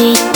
see